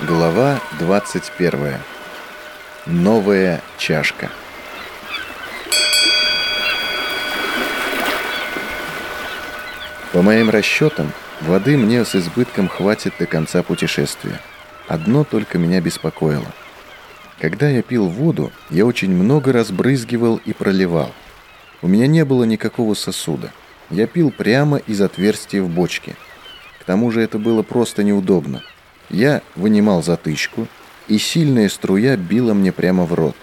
Глава 21. Новая чашка. По моим расчетам, воды мне с избытком хватит до конца путешествия. Одно только меня беспокоило. Когда я пил воду, я очень много разбрызгивал и проливал. У меня не было никакого сосуда. Я пил прямо из отверстия в бочке. К тому же это было просто неудобно – я вынимал затычку, и сильная струя била мне прямо в рот.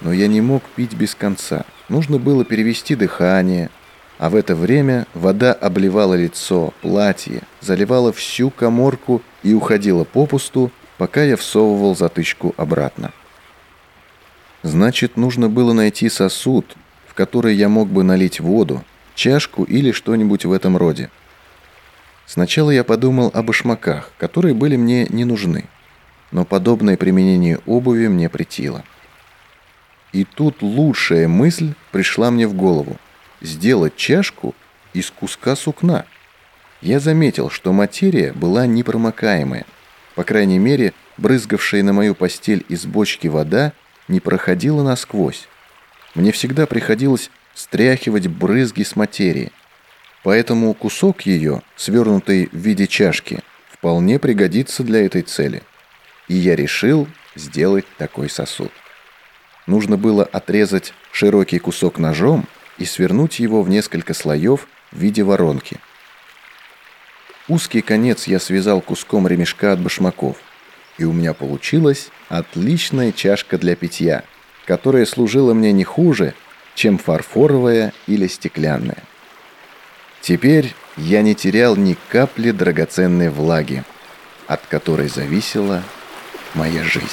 Но я не мог пить без конца. Нужно было перевести дыхание, а в это время вода обливала лицо, платье, заливала всю коморку и уходила попусту, пока я всовывал затычку обратно. Значит, нужно было найти сосуд, в который я мог бы налить воду, чашку или что-нибудь в этом роде. Сначала я подумал о башмаках, которые были мне не нужны, но подобное применение обуви мне претило. И тут лучшая мысль пришла мне в голову – сделать чашку из куска сукна. Я заметил, что материя была непромокаемая. По крайней мере, брызгавшая на мою постель из бочки вода не проходила насквозь. Мне всегда приходилось стряхивать брызги с материи. Поэтому кусок ее, свернутый в виде чашки, вполне пригодится для этой цели. И я решил сделать такой сосуд. Нужно было отрезать широкий кусок ножом и свернуть его в несколько слоев в виде воронки. Узкий конец я связал куском ремешка от башмаков, и у меня получилась отличная чашка для питья, которая служила мне не хуже, чем фарфоровая или стеклянная. Теперь я не терял ни капли драгоценной влаги, от которой зависела моя жизнь.